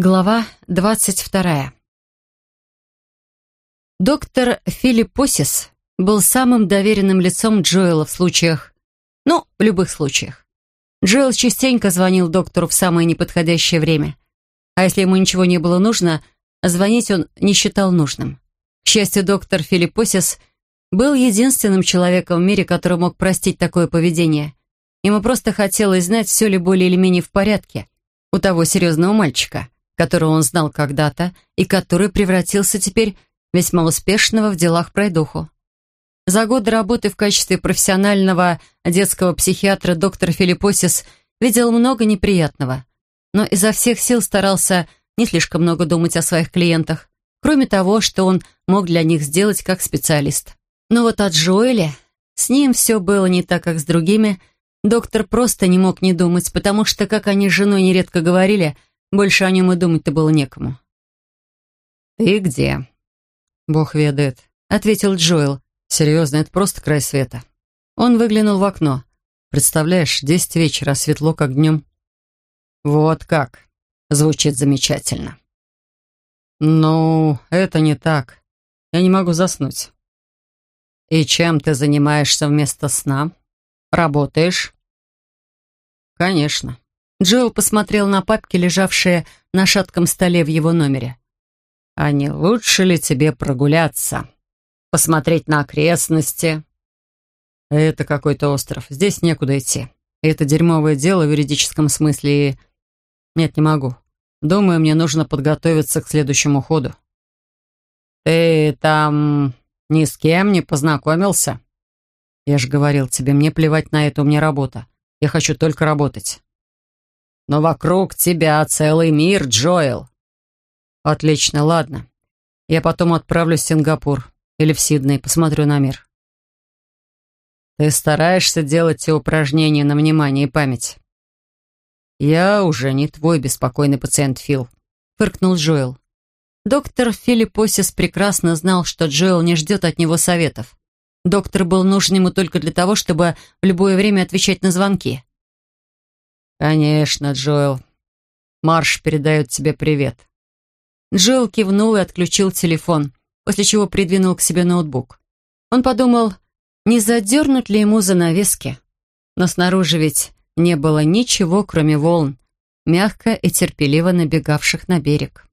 Глава двадцать вторая. Доктор Филиппосис был самым доверенным лицом Джоэла в случаях, ну, в любых случаях. Джоэл частенько звонил доктору в самое неподходящее время. А если ему ничего не было нужно, звонить он не считал нужным. К счастью, доктор Филиппосис был единственным человеком в мире, который мог простить такое поведение. Ему просто хотелось знать, все ли более или менее в порядке у того серьезного мальчика – которого он знал когда-то и который превратился теперь весьма успешного в делах пройдуху. За годы работы в качестве профессионального детского психиатра доктор Филиппосис видел много неприятного, но изо всех сил старался не слишком много думать о своих клиентах, кроме того, что он мог для них сделать как специалист. Но вот от Джоэля с ним все было не так, как с другими. Доктор просто не мог не думать, потому что, как они с женой нередко говорили, больше о нем и думать-то было некому. «Ты где?» «Бог ведает», — ответил Джоэл. «Серьезно, это просто край света». Он выглянул в окно. «Представляешь, десять вечера, а светло, как днем». «Вот как!» Звучит замечательно. «Ну, это не так. Я не могу заснуть». «И чем ты занимаешься вместо сна? Работаешь?» «Конечно. Джоэл посмотрел на папки, лежавшие на шатком столе в его номере. «А не лучше ли тебе прогуляться? Посмотреть на окрестности?» «Это какой-то остров. Здесь некуда идти. это дерьмовое дело в юридическом смысле и... Нет, не могу. Думаю, мне нужно подготовиться к следующему ходу». «Ты там ни с кем не познакомился?» «Я же говорил тебе, мне плевать на это, у меня работа. Я хочу только работать». Но вокруг тебя целый мир, Джоэл. Отлично, ладно. Я потом отправлюсь в Сингапур или в Сидней, посмотрю на мир. Ты стараешься делать те упражнения на внимание и память? Я уже не твой беспокойный пациент, Фил, фыркнул Джоэл. Доктор Филиппосис прекрасно знал, что Джоэл не ждет от него советов. Доктор был нужен ему только для того, чтобы в любое время отвечать на звонки. «Конечно, Джоэл. Марш передает тебе привет». Джоэл кивнул и отключил телефон, после чего придвинул к себе ноутбук. Он подумал, не задернуть ли ему занавески. Но снаружи ведь не было ничего, кроме волн, мягко и терпеливо набегавших на берег.